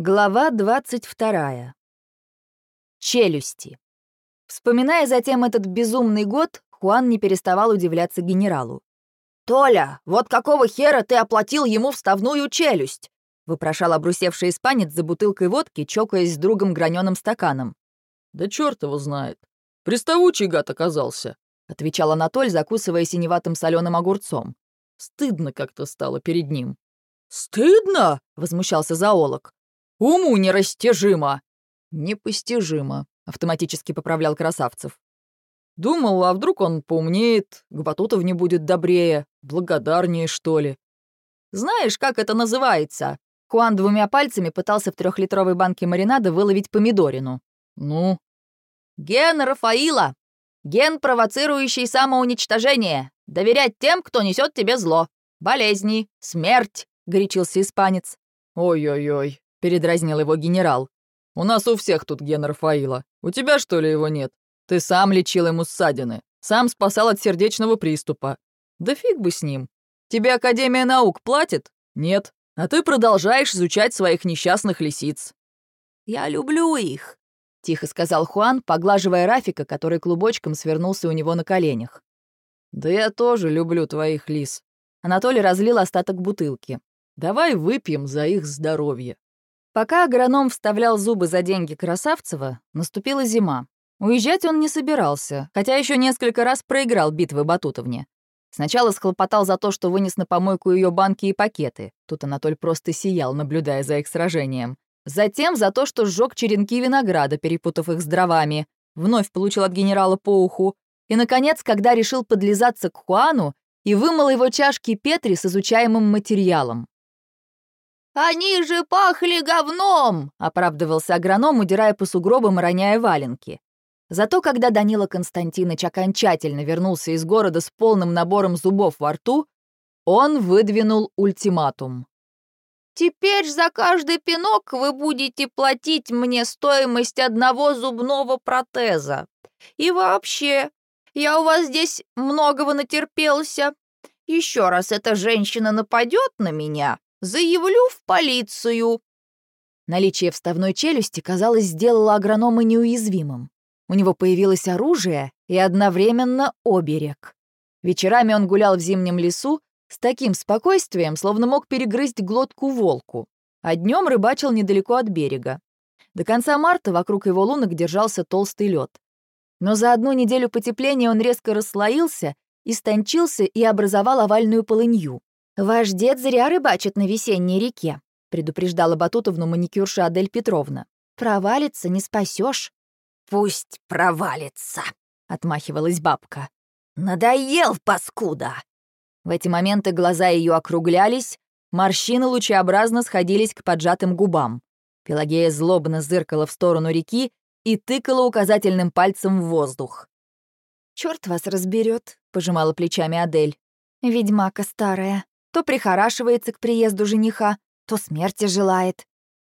Глава 22. Челюсти. Вспоминая затем этот безумный год, Хуан не переставал удивляться генералу. «Толя, вот какого хера ты оплатил ему вставную челюсть?» — выпрошал обрусевший испанец за бутылкой водки, чокаясь с другом граненым стаканом. «Да черт его знает. Приставучий гад оказался», — отвечал Анатоль, закусывая синеватым соленым огурцом. Стыдно как-то стало перед ним. «Стыдно?» — возмущался зоолог. «Уму нерастяжимо!» «Непостижимо», — автоматически поправлял Красавцев. «Думал, а вдруг он поумнеет, к Батутов не будет добрее, благодарнее, что ли?» «Знаешь, как это называется?» Хуан двумя пальцами пытался в трехлитровой банке маринада выловить помидорину. «Ну?» «Ген Рафаила! Ген, провоцирующий самоуничтожение! Доверять тем, кто несет тебе зло! Болезни! Смерть!» — горячился испанец. «Ой-ой-ой!» — передразнил его генерал. «У нас у всех тут ген Рафаила. У тебя, что ли, его нет? Ты сам лечил ему ссадины, сам спасал от сердечного приступа. Да фиг бы с ним. Тебе Академия наук платит? Нет. А ты продолжаешь изучать своих несчастных лисиц». «Я люблю их», — тихо сказал Хуан, поглаживая Рафика, который клубочком свернулся у него на коленях. «Да я тоже люблю твоих лис». Анатолий разлил остаток бутылки. «Давай выпьем за их здоровье». Пока агроном вставлял зубы за деньги Красавцева, наступила зима. Уезжать он не собирался, хотя еще несколько раз проиграл битвы Батутовне. Сначала схлопотал за то, что вынес на помойку ее банки и пакеты. Тут Анатоль просто сиял, наблюдая за их сражением. Затем за то, что сжег черенки винограда, перепутав их с дровами. Вновь получил от генерала по уху. И, наконец, когда решил подлизаться к Хуану и вымыл его чашки Петри с изучаемым материалом. «Они же пахли говном!» — оправдывался агроном, удирая по сугробам и роняя валенки. Зато когда Данила Константинович окончательно вернулся из города с полным набором зубов во рту, он выдвинул ультиматум. «Теперь за каждый пинок вы будете платить мне стоимость одного зубного протеза. И вообще, я у вас здесь многого натерпелся. Еще раз эта женщина нападет на меня, заявлю в полицию». Наличие вставной челюсти, казалось, сделало агронома неуязвимым. У него появилось оружие и одновременно оберег. Вечерами он гулял в зимнем лесу с таким спокойствием, словно мог перегрызть глотку волку, а днем рыбачил недалеко от берега. До конца марта вокруг его лунок держался толстый лед. Но за одну неделю потепления он резко расслоился, истончился и образовал овальную полынью. «Ваш дед зря рыбачит на весенней реке», предупреждала Батутовну маникюрша Адель Петровна. «Провалится, не спасешь. «Пусть провалится», — отмахивалась бабка. «Надоел, паскуда!» В эти моменты глаза ее округлялись, морщины лучеобразно сходились к поджатым губам. Пелагея злобно зыркала в сторону реки и тыкала указательным пальцем в воздух. «Чёрт вас разберет, пожимала плечами Адель. «Ведьмака старая. То прихорашивается к приезду жениха, то смерти желает».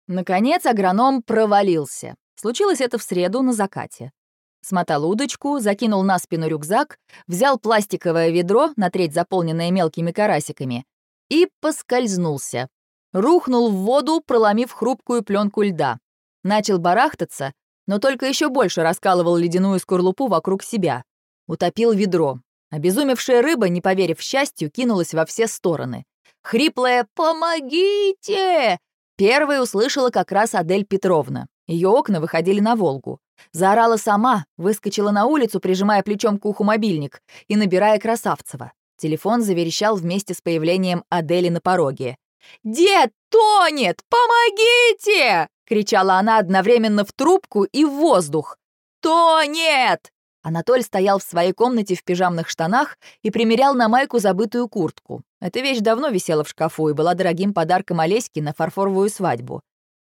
Наконец агроном провалился. Случилось это в среду на закате. Смотал удочку, закинул на спину рюкзак, взял пластиковое ведро, на треть заполненное мелкими карасиками, и поскользнулся. Рухнул в воду, проломив хрупкую пленку льда. Начал барахтаться, но только еще больше раскалывал ледяную скорлупу вокруг себя. Утопил ведро. Обезумевшая рыба, не поверив счастью, кинулась во все стороны. Хриплая «Помогите!» Первой услышала как раз Адель Петровна. Ее окна выходили на Волгу. Заорала сама, выскочила на улицу, прижимая плечом к уху мобильник и набирая Красавцева. Телефон заверещал вместе с появлением Адели на пороге. «Дед тонет! Помогите!» — кричала она одновременно в трубку и в воздух. «Тонет!» Анатоль стоял в своей комнате в пижамных штанах и примерял на майку забытую куртку. Эта вещь давно висела в шкафу и была дорогим подарком Олеське на фарфоровую свадьбу.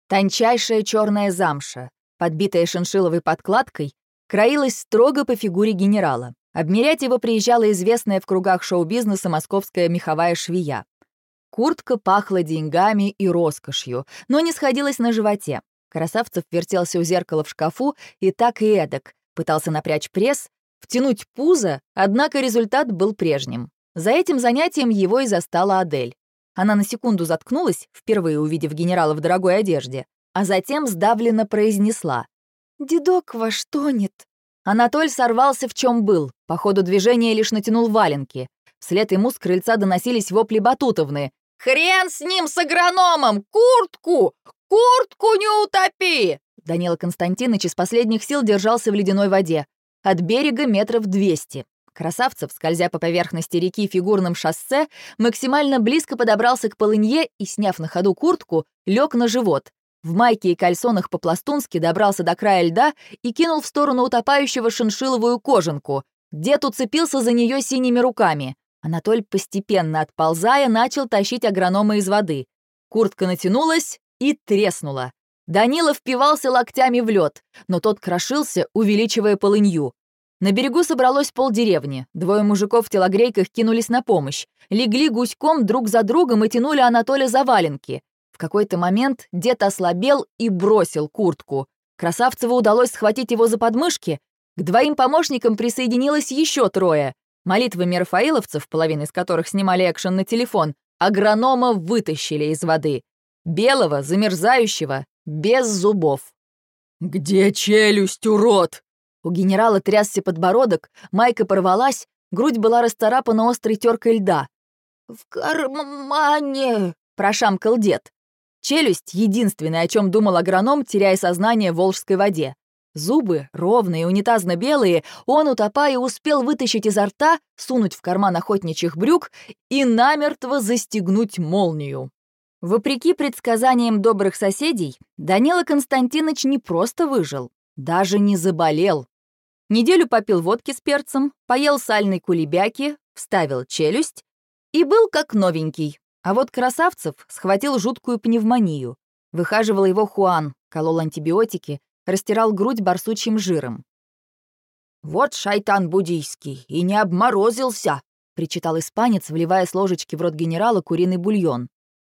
Тончайшая черная замша, подбитая шиншиловой подкладкой, краилась строго по фигуре генерала. Обмерять его приезжала известная в кругах шоу-бизнеса московская меховая швея. Куртка пахла деньгами и роскошью, но не сходилась на животе. Красавцев вертелся у зеркала в шкафу и так и эдак. Пытался напрячь пресс, втянуть пузо, однако результат был прежним. За этим занятием его и застала Адель. Она на секунду заткнулась, впервые увидев генерала в дорогой одежде, а затем сдавленно произнесла. «Дедок ваш тонет». Анатоль сорвался в чем был, по ходу движения лишь натянул валенки. Вслед ему с крыльца доносились вопли Батутовны. «Хрен с ним, с агрономом! Куртку! Куртку не утопи!» Данила Константинович из последних сил держался в ледяной воде. От берега метров двести. Красавцев, скользя по поверхности реки фигурным шоссе, максимально близко подобрался к полынье и, сняв на ходу куртку, лег на живот. В майке и кальсонах по-пластунски добрался до края льда и кинул в сторону утопающего шиншиловую кожанку. Дед уцепился за нее синими руками. Анатоль, постепенно отползая, начал тащить агронома из воды. Куртка натянулась и треснула. Данила впивался локтями в лед, но тот крошился, увеличивая полынью. На берегу собралось полдеревни. Двое мужиков в телогрейках кинулись на помощь. Легли гуськом друг за другом и тянули Анатолия за валенки. В какой-то момент дед ослабел и бросил куртку. Красавцеву удалось схватить его за подмышки. К двоим помощникам присоединилось еще трое. Молитвами рафаиловцев, половина из которых снимали экшен на телефон, агронома вытащили из воды. Белого, замерзающего, без зубов. «Где челюсть, урод?» У генерала трясся подбородок, майка порвалась, грудь была расторапана острой теркой льда. «В кармане!» — прошамкал дед. Челюсть — единственное, о чем думал агроном, теряя сознание в волжской воде. Зубы, ровные, унитазно-белые, он, утопая, успел вытащить изо рта, сунуть в карман охотничьих брюк и намертво застегнуть молнию. Вопреки предсказаниям добрых соседей, Данила Константинович не просто выжил, даже не заболел. Неделю попил водки с перцем, поел сальной кулебяки, вставил челюсть и был как новенький. А вот Красавцев схватил жуткую пневмонию. Выхаживал его Хуан, колол антибиотики, растирал грудь барсучьим жиром. «Вот шайтан буддийский, и не обморозился!» — причитал испанец, вливая с ложечки в рот генерала куриный бульон.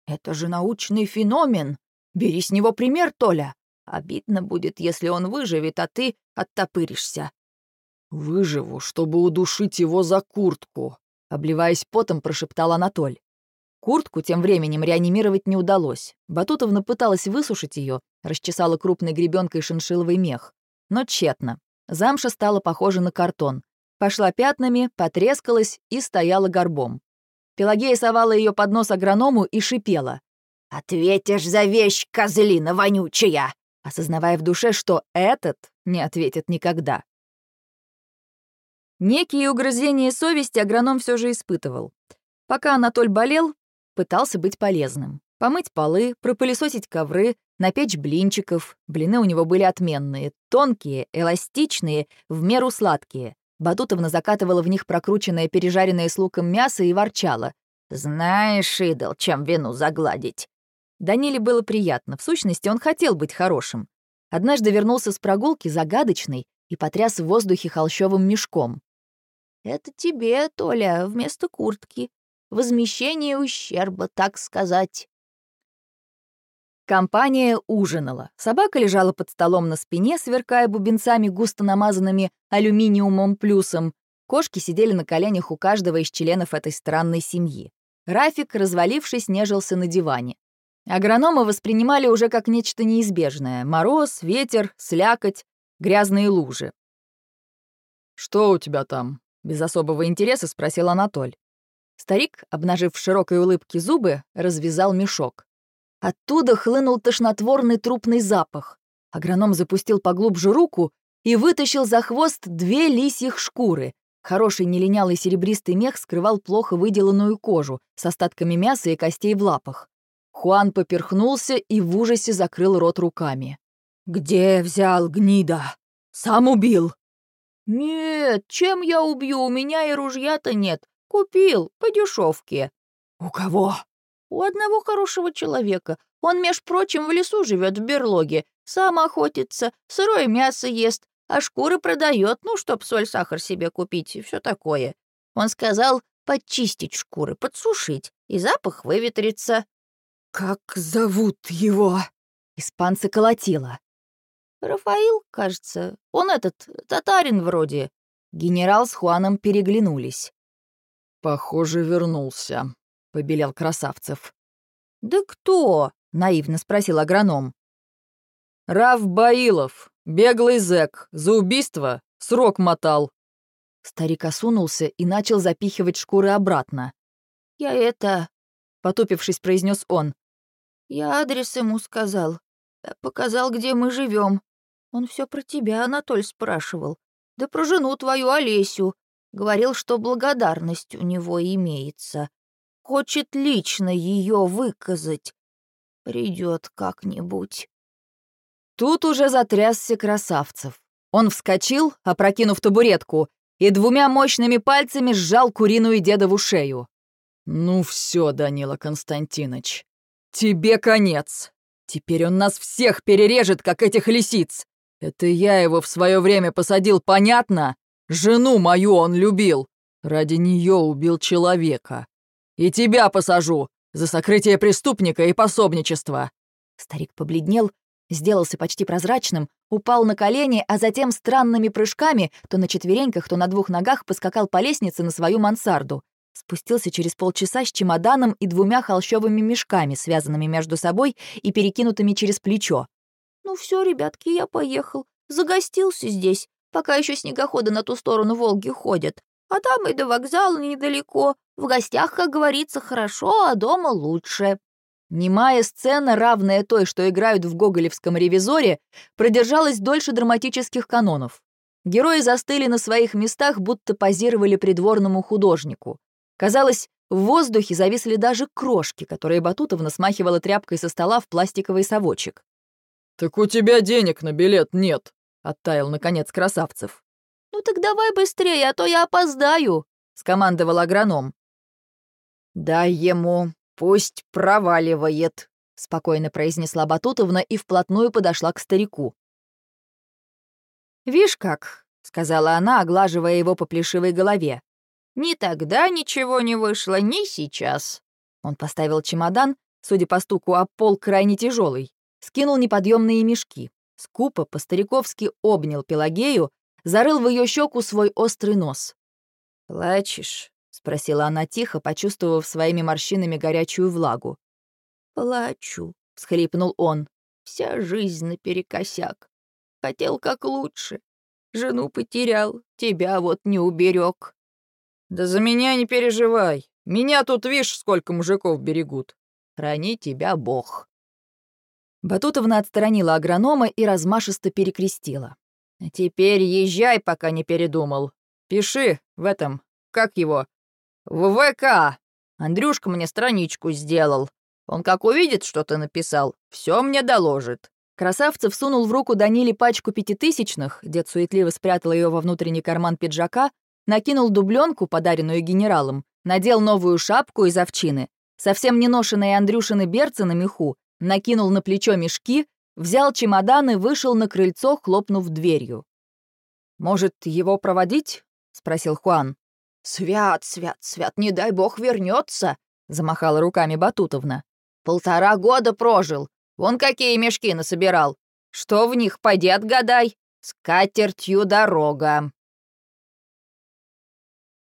«Это же научный феномен! Бери с него пример, Толя! Обидно будет, если он выживет, а ты оттопыришься. «Выживу, чтобы удушить его за куртку», — обливаясь потом, прошептал Анатоль. Куртку тем временем реанимировать не удалось. Батутовна пыталась высушить ее, расчесала крупной гребенкой шиншиловый мех. Но тщетно. Замша стала похожа на картон. Пошла пятнами, потрескалась и стояла горбом. Пелагея совала ее под нос агроному и шипела. «Ответишь за вещь, козлина вонючая!» осознавая в душе, что этот не ответит никогда. Некие угрызения совести агроном все же испытывал. Пока Анатоль болел, пытался быть полезным. Помыть полы, пропылесосить ковры, напечь блинчиков. Блины у него были отменные, тонкие, эластичные, в меру сладкие. Батутовна закатывала в них прокрученное пережаренное с луком мясо и ворчала. «Знаешь, идол, чем вину загладить?» Даниле было приятно, в сущности, он хотел быть хорошим. Однажды вернулся с прогулки загадочный и потряс в воздухе холщовым мешком. Это тебе, Толя, вместо куртки. Возмещение ущерба, так сказать. Компания ужинала. Собака лежала под столом на спине, сверкая бубенцами, густо намазанными алюминиумом плюсом. Кошки сидели на коленях у каждого из членов этой странной семьи. Рафик, развалившись, нежился на диване. Агрономы воспринимали уже как нечто неизбежное. Мороз, ветер, слякоть, грязные лужи. «Что у тебя там?» Без особого интереса спросил Анатоль. Старик, обнажив в широкой улыбке зубы, развязал мешок. Оттуда хлынул тошнотворный трупный запах. Агроном запустил поглубже руку и вытащил за хвост две лисьих шкуры. Хороший нелинялый серебристый мех скрывал плохо выделанную кожу с остатками мяса и костей в лапах. Хуан поперхнулся и в ужасе закрыл рот руками. «Где взял гнида? Сам убил!» «Нет, чем я убью? У меня и ружья-то нет. Купил, по дешевке». «У кого?» «У одного хорошего человека. Он, меж прочим, в лесу живет в берлоге. Сам охотится, сырое мясо ест, а шкуры продает, ну, чтоб соль-сахар себе купить и все такое. Он сказал подчистить шкуры, подсушить, и запах выветрится». «Как зовут его?» Испанца колотило. «Рафаил, кажется. Он этот, татарин вроде». Генерал с Хуаном переглянулись. «Похоже, вернулся», — побелел Красавцев. «Да кто?» — наивно спросил агроном. Рав Баилов, беглый зэк, за убийство срок мотал». Старик осунулся и начал запихивать шкуры обратно. «Я это...» — потупившись, произнес он. «Я адрес ему сказал. Показал, где мы живем. Он все про тебя, Анатоль, спрашивал. Да про жену твою Олесю. Говорил, что благодарность у него имеется. Хочет лично ее выказать. Придет как-нибудь. Тут уже затрясся красавцев. Он вскочил, опрокинув табуретку, и двумя мощными пальцами сжал куриную дедову шею. «Ну все, Данила Константинович, тебе конец. Теперь он нас всех перережет, как этих лисиц. Это я его в свое время посадил, понятно? Жену мою он любил. Ради нее убил человека. И тебя посажу за сокрытие преступника и пособничество». Старик побледнел, сделался почти прозрачным, упал на колени, а затем странными прыжками, то на четвереньках, то на двух ногах, поскакал по лестнице на свою мансарду. Спустился через полчаса с чемоданом и двумя холщовыми мешками, связанными между собой и перекинутыми через плечо. «Ну все, ребятки, я поехал. Загостился здесь, пока еще снегоходы на ту сторону Волги ходят. А там и до вокзала недалеко. В гостях, как говорится, хорошо, а дома лучше». Немая сцена, равная той, что играют в гоголевском «Ревизоре», продержалась дольше драматических канонов. Герои застыли на своих местах, будто позировали придворному художнику. Казалось, в воздухе зависли даже крошки, которые Батутовна смахивала тряпкой со стола в пластиковый совочек. «Так у тебя денег на билет нет», — оттаял, наконец, красавцев. «Ну так давай быстрее, а то я опоздаю», — скомандовал агроном. «Дай ему, пусть проваливает», — спокойно произнесла Батутовна и вплотную подошла к старику. «Вишь как», — сказала она, оглаживая его по плешивой голове. «Ни тогда ничего не вышло, ни сейчас». Он поставил чемодан, судя по стуку об пол, крайне тяжелый скинул неподъемные мешки, скупо по-стариковски обнял Пелагею, зарыл в ее щеку свой острый нос. «Плачешь?» — спросила она тихо, почувствовав своими морщинами горячую влагу. «Плачу», — схлипнул он. «Вся жизнь наперекосяк. Хотел как лучше. Жену потерял, тебя вот не уберег. «Да за меня не переживай. Меня тут, видишь, сколько мужиков берегут. Храни тебя Бог». Батутовна отстранила агронома и размашисто перекрестила. «Теперь езжай, пока не передумал. Пиши в этом, как его, в ВК. Андрюшка мне страничку сделал. Он как увидит, что ты написал, все мне доложит». Красавцев сунул в руку Даниле пачку пятитысячных, дед суетливо спрятал ее во внутренний карман пиджака, накинул дубленку, подаренную генералом, надел новую шапку из овчины, совсем не ношенные Андрюшины берцы на меху накинул на плечо мешки, взял чемодан и вышел на крыльцо, хлопнув дверью. «Может, его проводить?» — спросил Хуан. «Свят, свят, свят, не дай бог вернется, замахала руками Батутовна. «Полтора года прожил. Вон какие мешки насобирал. Что в них, пойди отгадай. С катертью дорога».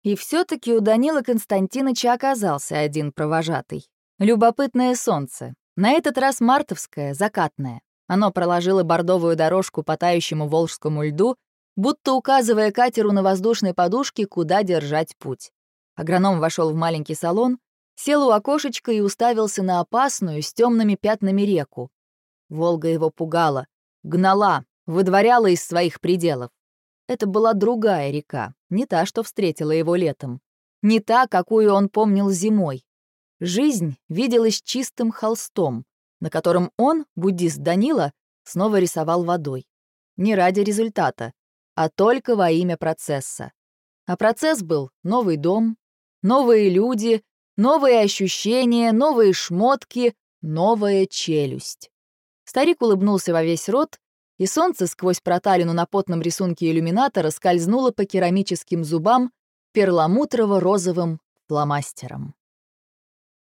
И все таки у Данила Константиновича оказался один провожатый. Любопытное солнце, на этот раз мартовское, закатное. Оно проложило бордовую дорожку по тающему волжскому льду, будто указывая катеру на воздушной подушке, куда держать путь. Агроном вошел в маленький салон, сел у окошечка и уставился на опасную с темными пятнами реку. Волга его пугала, гнала, выдворяла из своих пределов. Это была другая река, не та, что встретила его летом. Не та, какую он помнил зимой. Жизнь виделась чистым холстом, на котором он, буддист Данила, снова рисовал водой. Не ради результата, а только во имя процесса. А процесс был новый дом, новые люди, новые ощущения, новые шмотки, новая челюсть. Старик улыбнулся во весь рот, и солнце сквозь проталину на потном рисунке иллюминатора скользнуло по керамическим зубам перламутрово-розовым фломастером.